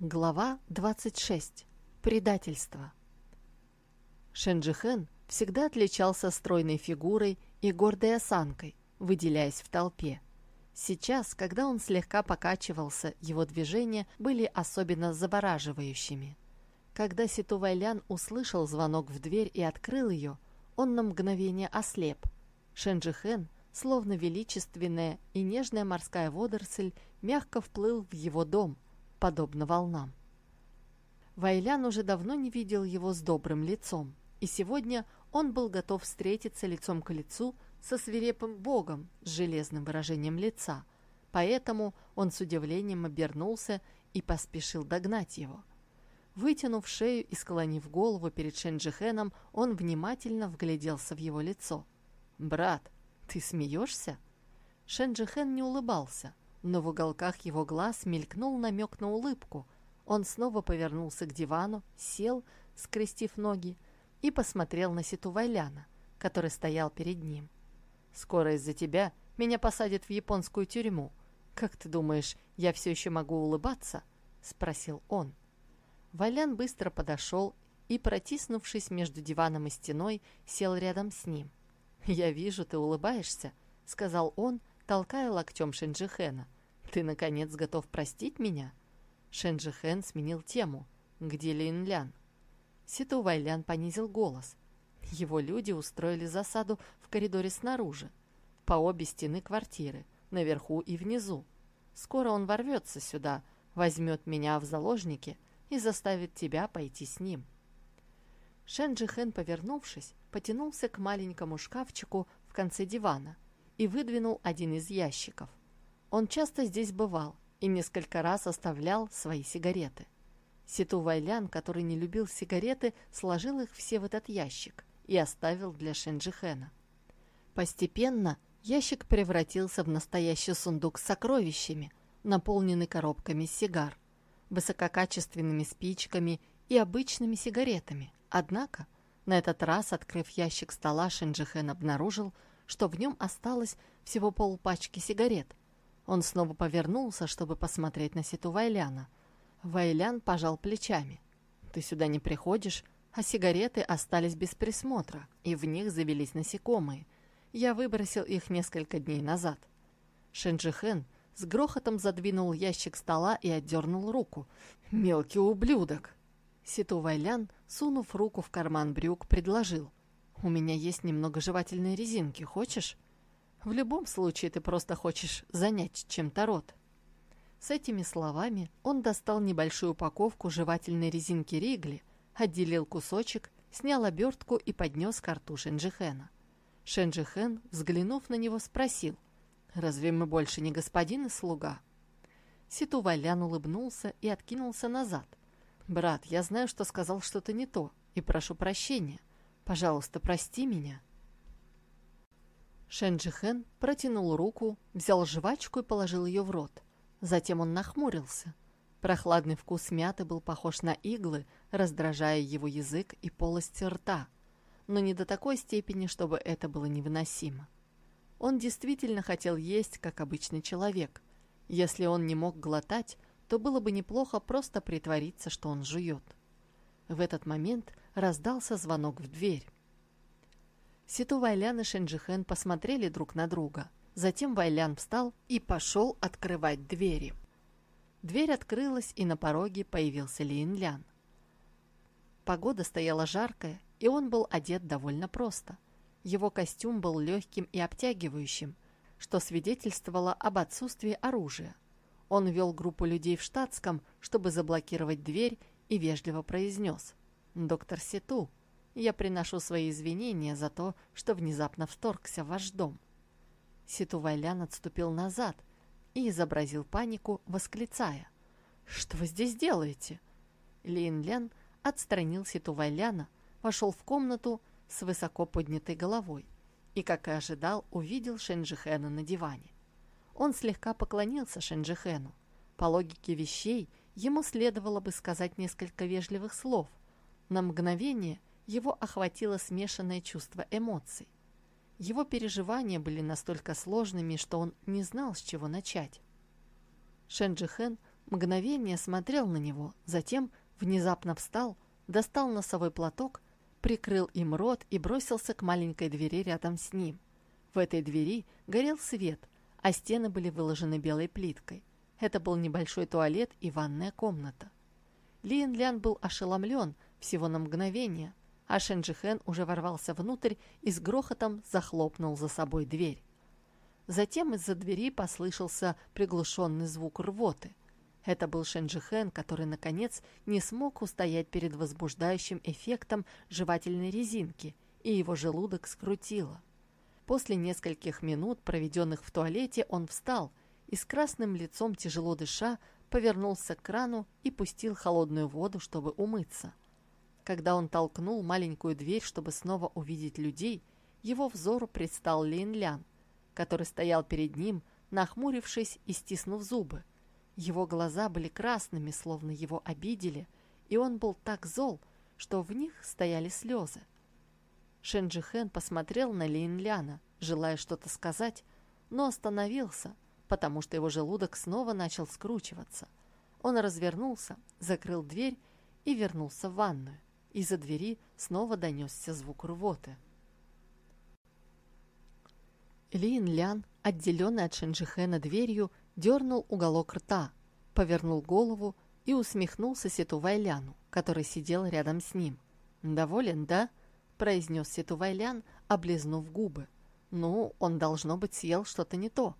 Глава 26. Предательство. Шенджихен всегда отличался стройной фигурой и гордой осанкой, выделяясь в толпе. Сейчас, когда он слегка покачивался, его движения были особенно завораживающими. Когда Ситу Вайлян услышал звонок в дверь и открыл ее, он на мгновение ослеп. Шенджихен, словно величественная и нежная морская водоросль, мягко вплыл в его дом – подобно волнам. Вайлян уже давно не видел его с добрым лицом, и сегодня он был готов встретиться лицом к лицу со свирепым богом с железным выражением лица, поэтому он с удивлением обернулся и поспешил догнать его. Вытянув шею и склонив голову перед Шенджихеном, он внимательно вгляделся в его лицо. «Брат, ты смеешься?» Шенджихен не улыбался – но в уголках его глаз мелькнул намек на улыбку. Он снова повернулся к дивану, сел, скрестив ноги, и посмотрел на Ситу Вайляна, который стоял перед ним. «Скоро из-за тебя меня посадят в японскую тюрьму. Как ты думаешь, я все еще могу улыбаться?» — спросил он. Валян быстро подошел и, протиснувшись между диваном и стеной, сел рядом с ним. «Я вижу, ты улыбаешься», — сказал он, толкая локтем Шинджихена. «Ты, наконец, готов простить меня?» Шенджи Хэн сменил тему. «Где Лин Лян?» Ситу Вайлян понизил голос. Его люди устроили засаду в коридоре снаружи, по обе стены квартиры, наверху и внизу. Скоро он ворвется сюда, возьмет меня в заложники и заставит тебя пойти с ним. Шенджи Хэн, повернувшись, потянулся к маленькому шкафчику в конце дивана и выдвинул один из ящиков – он часто здесь бывал и несколько раз оставлял свои сигареты. Ситу Вайлян, который не любил сигареты, сложил их все в этот ящик и оставил для Шенджихена. Постепенно ящик превратился в настоящий сундук с сокровищами, наполненный коробками сигар, высококачественными спичками и обычными сигаретами. Однако, на этот раз, открыв ящик стола, Шенджихен обнаружил, что в нем осталось всего полпачки сигарет – он снова повернулся, чтобы посмотреть на Ситу Вайляна. Вайлян пожал плечами. «Ты сюда не приходишь, а сигареты остались без присмотра, и в них завелись насекомые. Я выбросил их несколько дней назад». Шенджихен с грохотом задвинул ящик стола и отдернул руку. «Мелкий ублюдок!» Ситу Вайлян, сунув руку в карман брюк, предложил. «У меня есть немного жевательной резинки, хочешь?» В любом случае ты просто хочешь занять чем-то рот. С этими словами он достал небольшую упаковку жевательной резинки Ригли, отделил кусочек, снял обертку и поднес к рту Шенджихена. Шенджихен, взглянув на него, спросил, «Разве мы больше не господин и слуга?» Ситу Валян улыбнулся и откинулся назад. «Брат, я знаю, что сказал что-то не то, и прошу прощения. Пожалуйста, прости меня». Шенджихен протянул руку, взял жвачку и положил ее в рот. Затем он нахмурился. Прохладный вкус мяты был похож на иглы, раздражая его язык и полость рта, но не до такой степени, чтобы это было невыносимо. Он действительно хотел есть, как обычный человек. Если он не мог глотать, то было бы неплохо просто притвориться, что он жует. В этот момент раздался звонок в дверь. Ситу Вайлян и Шенджихен посмотрели друг на друга. Затем Вайлян встал и пошел открывать двери. Дверь открылась, и на пороге появился Лин Лян. Погода стояла жаркая, и он был одет довольно просто. Его костюм был легким и обтягивающим, что свидетельствовало об отсутствии оружия. Он вел группу людей в штатском, чтобы заблокировать дверь, и вежливо произнес «Доктор Ситу, я приношу свои извинения за то, что внезапно вторгся в ваш дом». Ситу Вайлян отступил назад и изобразил панику, восклицая. «Что вы здесь делаете?» Лин Лян отстранил Ситу Вайляна, вошел в комнату с высоко поднятой головой и, как и ожидал, увидел Шенджихена на диване. Он слегка поклонился Шенджихену. По логике вещей, ему следовало бы сказать несколько вежливых слов. На мгновение – его охватило смешанное чувство эмоций. Его переживания были настолько сложными, что он не знал, с чего начать. Шенджи Хэн Мгновение смотрел на него, затем внезапно встал, достал носовой платок, прикрыл им рот и бросился к маленькой двери рядом с ним. В этой двери горел свет, а стены были выложены белой плиткой. Это был небольшой туалет и ванная комната. Лин Лян был ошеломлен всего на мгновение, а Шенджихен уже ворвался внутрь и с грохотом захлопнул за собой дверь. Затем из-за двери послышался приглушенный звук рвоты. Это был Шенджихен, который, наконец, не смог устоять перед возбуждающим эффектом жевательной резинки, и его желудок скрутило. После нескольких минут, проведенных в туалете, он встал и с красным лицом, тяжело дыша, повернулся к крану и пустил холодную воду, чтобы умыться. Когда он толкнул маленькую дверь, чтобы снова увидеть людей, его взору предстал Лин Лян, который стоял перед ним, нахмурившись и стиснув зубы. Его глаза были красными, словно его обидели, и он был так зол, что в них стояли слезы. Шенджихен посмотрел на Лин Ляна, желая что-то сказать, но остановился, потому что его желудок снова начал скручиваться. Он развернулся, закрыл дверь и вернулся в ванную. Из-за двери снова донесся звук рвоты. Лин Лян, отделенный от Шенджихена дверью, дернул уголок рта, повернул голову и усмехнулся Сету Вайляну, который сидел рядом с ним. «Доволен, да?» – произнес Сету Вайлян, облизнув губы. «Ну, он, должно быть, съел что-то не то».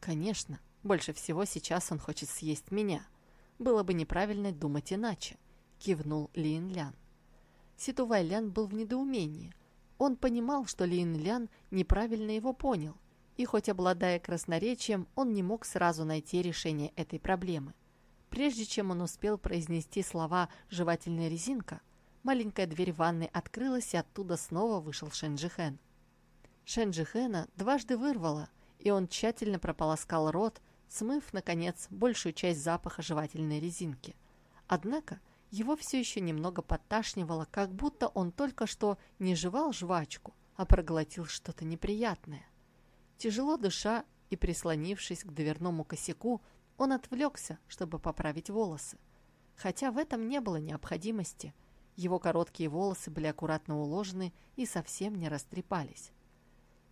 «Конечно, больше всего сейчас он хочет съесть меня. Было бы неправильно думать иначе», – кивнул Лин Лян. Ситу Вайлян был в недоумении. Он понимал, что Лин Лян неправильно его понял, и хоть обладая красноречием, он не мог сразу найти решение этой проблемы. Прежде чем он успел произнести слова «жевательная резинка», маленькая дверь ванной открылась, и оттуда снова вышел Шенджихен. Шенджихена дважды вырвало, и он тщательно прополоскал рот, смыв, наконец, большую часть запаха жевательной резинки. Однако его все еще немного подташнивало, как будто он только что не жевал жвачку, а проглотил что-то неприятное. Тяжело дыша и прислонившись к дверному косяку, он отвлекся, чтобы поправить волосы. Хотя в этом не было необходимости. Его короткие волосы были аккуратно уложены и совсем не растрепались.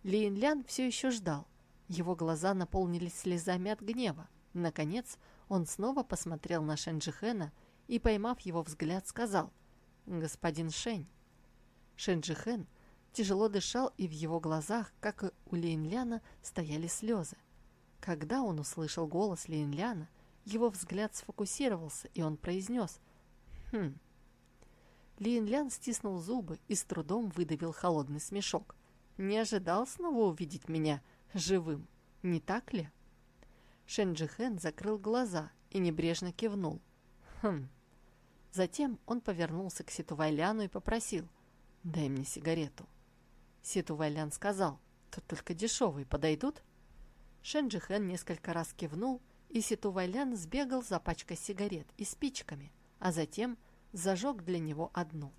Лин Лян все еще ждал. Его глаза наполнились слезами от гнева. Наконец, он снова посмотрел на Шенджихена и, поймав его взгляд, сказал «Господин Шень». Шенджихен тяжело дышал, и в его глазах, как и у Линляна, стояли слезы. Когда он услышал голос Линляна, его взгляд сфокусировался, и он произнес «Хм». Линлян стиснул зубы и с трудом выдавил холодный смешок. «Не ожидал снова увидеть меня живым, не так ли?» Шенджихен закрыл глаза и небрежно кивнул. «Хм». Затем он повернулся к Ситувайляну и попросил «Дай мне сигарету». Ситувайлян сказал «Тут только дешевые подойдут?» Шенджихен несколько раз кивнул, и Ситувайлян сбегал за пачкой сигарет и спичками, а затем зажег для него одну.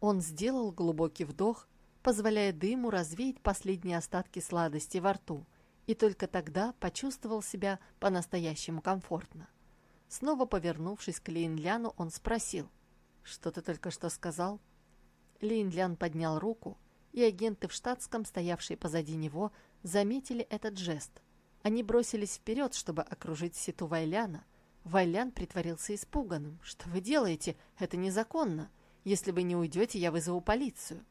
Он сделал глубокий вдох, позволяя дыму развеять последние остатки сладости во рту, и только тогда почувствовал себя по-настоящему комфортно. Снова повернувшись к Линляну, он спросил, «Что ты только что сказал?» Линлян поднял руку, и агенты в штатском, стоявшие позади него, заметили этот жест. Они бросились вперед, чтобы окружить Ситу Вайляна. Вайлян притворился испуганным. «Что вы делаете? Это незаконно. Если вы не уйдете, я вызову полицию».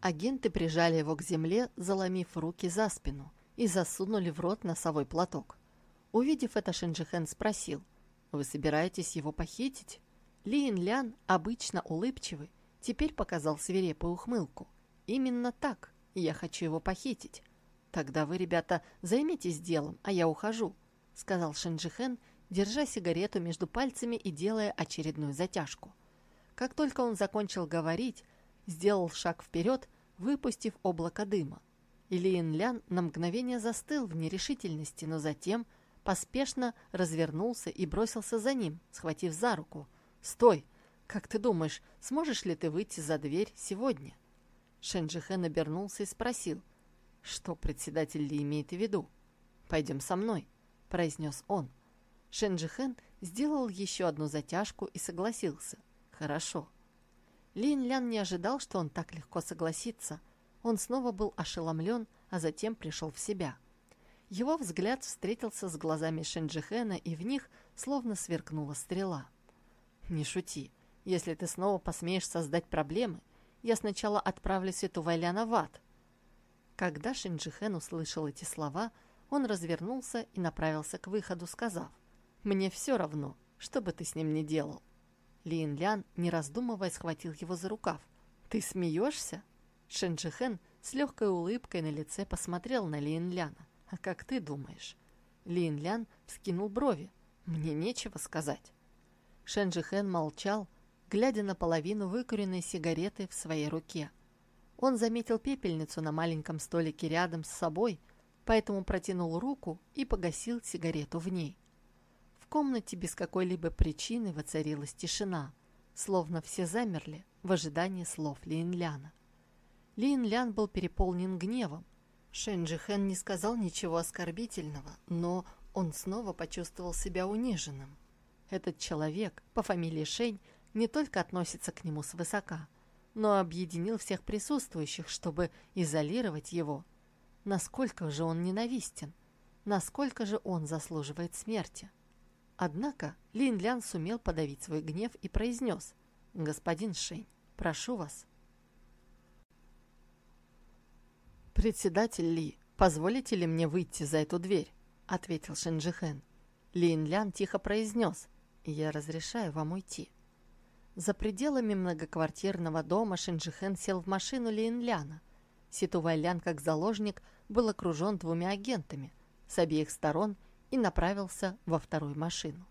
Агенты прижали его к земле, заломив руки за спину, и засунули в рот носовой платок. Увидев это, Шинджихен спросил, «Вы собираетесь его похитить?» Лин Лян, обычно улыбчивый, теперь показал свирепую ухмылку. «Именно так. Я хочу его похитить. Тогда вы, ребята, займитесь делом, а я ухожу», — сказал Шинджихен, держа сигарету между пальцами и делая очередную затяжку. Как только он закончил говорить, сделал шаг вперед, выпустив облако дыма. Ильин Лян на мгновение застыл в нерешительности, но затем поспешно развернулся и бросился за ним, схватив за руку. «Стой! Как ты думаешь, сможешь ли ты выйти за дверь сегодня?» Шенджихен обернулся и спросил, что председатель Ли имеет в виду. «Пойдем со мной», — произнес он. Шенджихен сделал еще одну затяжку и согласился. «Хорошо». Лин Лян не ожидал, что он так легко согласится. Он снова был ошеломлен, а затем пришел в себя. Его взгляд встретился с глазами Шенджихена, и в них словно сверкнула стрела. «Не шути. Если ты снова посмеешь создать проблемы, я сначала отправлюсь эту Вайляна в ад». Когда Шенджихен услышал эти слова, он развернулся и направился к выходу, сказав, «Мне все равно, что бы ты с ним ни делал». Лин Лян, не раздумывая, схватил его за рукав. «Ты смеешься?» Шенджихен с легкой улыбкой на лице посмотрел на Лин Ляна. «А как ты думаешь?» Лин Лян вскинул брови. «Мне нечего сказать». Шенджи Хэн молчал, глядя на половину выкуренной сигареты в своей руке. Он заметил пепельницу на маленьком столике рядом с собой, поэтому протянул руку и погасил сигарету в ней. В комнате без какой-либо причины воцарилась тишина, словно все замерли в ожидании слов Лин Ляна. Лин Лян был переполнен гневом, Шэнджи Хэн не сказал ничего оскорбительного, но он снова почувствовал себя униженным. Этот человек по фамилии Шэнь не только относится к нему свысока, но объединил всех присутствующих, чтобы изолировать его. Насколько же он ненавистен, насколько же он заслуживает смерти. Однако Лин Лян сумел подавить свой гнев и произнес «Господин Шэнь, прошу вас, «Председатель Ли, позволите ли мне выйти за эту дверь?» — ответил Шенджихен. Лин Лян тихо произнес «Я разрешаю вам уйти». За пределами многоквартирного дома Шенджихен сел в машину Лин Ляна. Ситувай Лян, как заложник, был окружен двумя агентами с обеих сторон и направился во вторую машину.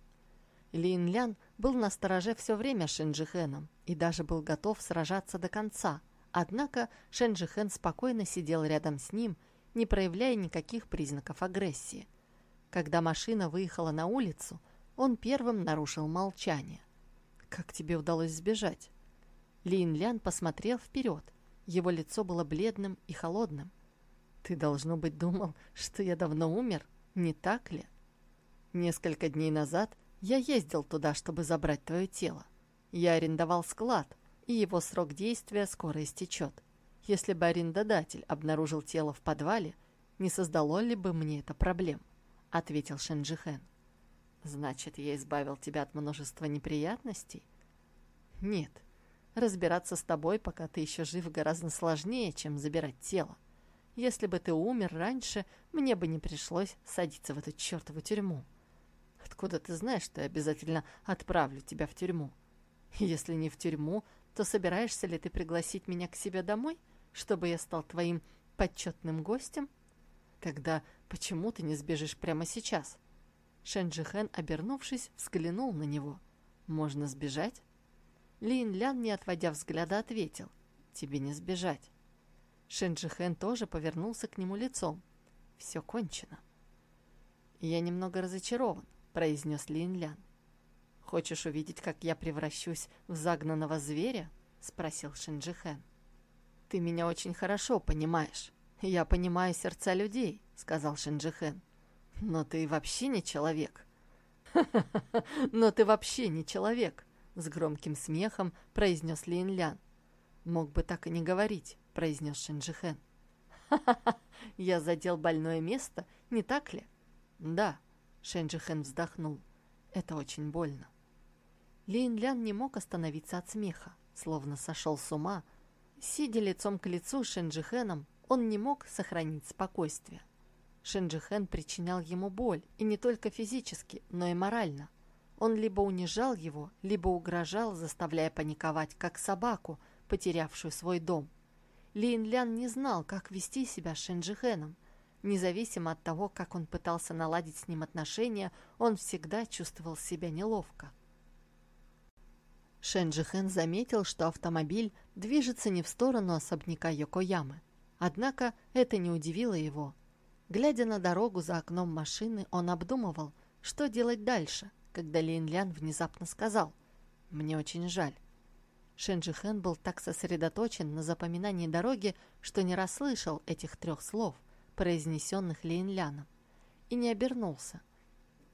Лин Лян был на стороже все время Шенджихеном и даже был готов сражаться до конца — Однако Шенджи Хэн спокойно сидел рядом с ним, не проявляя никаких признаков агрессии. Когда машина выехала на улицу, он первым нарушил молчание. «Как тебе удалось сбежать?» Лин Лян посмотрел вперед. Его лицо было бледным и холодным. «Ты, должно быть, думал, что я давно умер, не так ли?» «Несколько дней назад я ездил туда, чтобы забрать твое тело. Я арендовал склад, и его срок действия скоро истечет. Если бы арендодатель обнаружил тело в подвале, не создало ли бы мне это проблем? Ответил Шенджихен. Значит, я избавил тебя от множества неприятностей? Нет. Разбираться с тобой, пока ты еще жив, гораздо сложнее, чем забирать тело. Если бы ты умер раньше, мне бы не пришлось садиться в эту чертову тюрьму. Откуда ты знаешь, что я обязательно отправлю тебя в тюрьму? Если не в тюрьму, то собираешься ли ты пригласить меня к себе домой, чтобы я стал твоим почетным гостем? Тогда почему ты не сбежишь прямо сейчас?» Шенджихен, обернувшись, взглянул на него. «Можно сбежать?» Лин Лян, не отводя взгляда, ответил. «Тебе не сбежать». Шенджихен тоже повернулся к нему лицом. «Все кончено». «Я немного разочарован», — произнес Лин Лян. «Хочешь увидеть, как я превращусь в загнанного зверя?» — спросил Шинджихен. «Ты меня очень хорошо понимаешь. Я понимаю сердца людей», — сказал Шинджихен. «Но ты вообще не человек». «Ха-ха-ха! Но ты вообще не человек!» — с громким смехом произнес Лин Лян. «Мог бы так и не говорить», — произнес Шинджихен. «Ха-ха-ха! Я задел больное место, не так ли?» «Да», — Шенджихен вздохнул. «Это очень больно». Лин Лян не мог остановиться от смеха, словно сошел с ума. Сидя лицом к лицу с Шенджихеном, он не мог сохранить спокойствие. Шенджихен причинял ему боль, и не только физически, но и морально. Он либо унижал его, либо угрожал, заставляя паниковать, как собаку, потерявшую свой дом. Лин Лян не знал, как вести себя с Шенджихеном. Независимо от того, как он пытался наладить с ним отношения, он всегда чувствовал себя неловко. Шенджихен заметил, что автомобиль движется не в сторону особняка Йокоямы. Однако это не удивило его. Глядя на дорогу за окном машины, он обдумывал, что делать дальше, когда Лин Лян внезапно сказал «Мне очень жаль». Шенджихен был так сосредоточен на запоминании дороги, что не расслышал этих трех слов, произнесенных Лин Ляном, и не обернулся.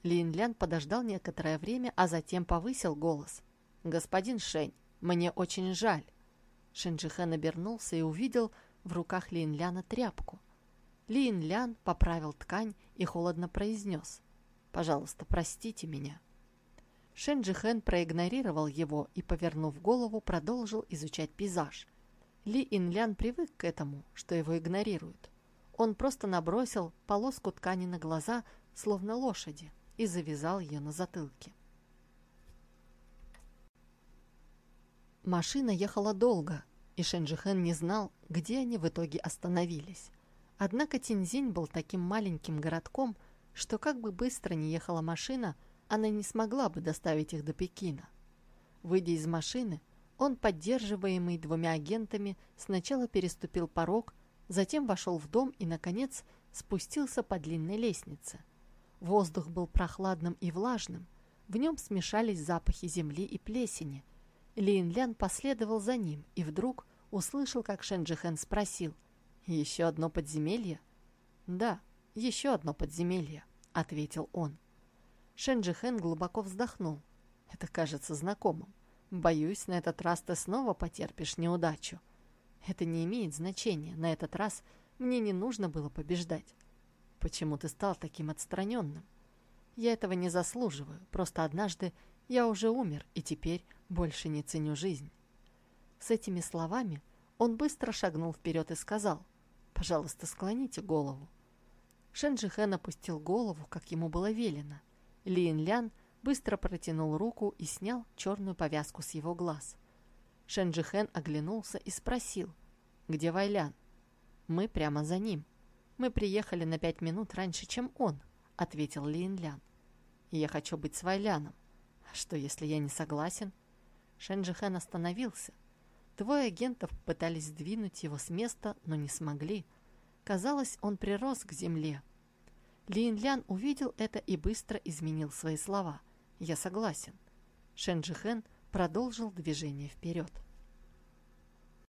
Лин Лян подождал некоторое время, а затем повысил голос. «Господин Шень, мне очень жаль». Шэнь Джихэн обернулся и увидел в руках Лин Ляна тряпку. Лин Лян поправил ткань и холодно произнес. «Пожалуйста, простите меня». Шэнь Джихэн проигнорировал его и, повернув голову, продолжил изучать пейзаж. Ли Инлян привык к этому, что его игнорируют. Он просто набросил полоску ткани на глаза, словно лошади, и завязал ее на затылке. Машина ехала долго, и Шенджихен не знал, где они в итоге остановились. Однако Тинзинь был таким маленьким городком, что как бы быстро ни ехала машина, она не смогла бы доставить их до Пекина. Выйдя из машины, он, поддерживаемый двумя агентами, сначала переступил порог, затем вошел в дом и, наконец, спустился по длинной лестнице. Воздух был прохладным и влажным, в нем смешались запахи земли и плесени. Лин Лян последовал за ним и вдруг услышал, как Шенджихен спросил, «Еще одно подземелье?» «Да, еще одно подземелье», — ответил он. Шенджихен глубоко вздохнул. «Это кажется знакомым. Боюсь, на этот раз ты снова потерпишь неудачу. Это не имеет значения. На этот раз мне не нужно было побеждать. Почему ты стал таким отстраненным? Я этого не заслуживаю. Просто однажды я уже умер и теперь больше не ценю жизнь. С этими словами он быстро шагнул вперед и сказал, «Пожалуйста, склоните голову». Шенджихен опустил голову, как ему было велено. Лин Лян быстро протянул руку и снял черную повязку с его глаз. Шенджихен оглянулся и спросил, «Где Вайлян?» «Мы прямо за ним. Мы приехали на пять минут раньше, чем он», — ответил Лин Лян. «Я хочу быть с Вайляном. Что, если я не согласен?» Шенджихен остановился. Двое агентов пытались сдвинуть его с места, но не смогли. Казалось, он прирос к земле. Лин Лян увидел это и быстро изменил свои слова — «Я согласен». Шенджихен продолжил движение вперед.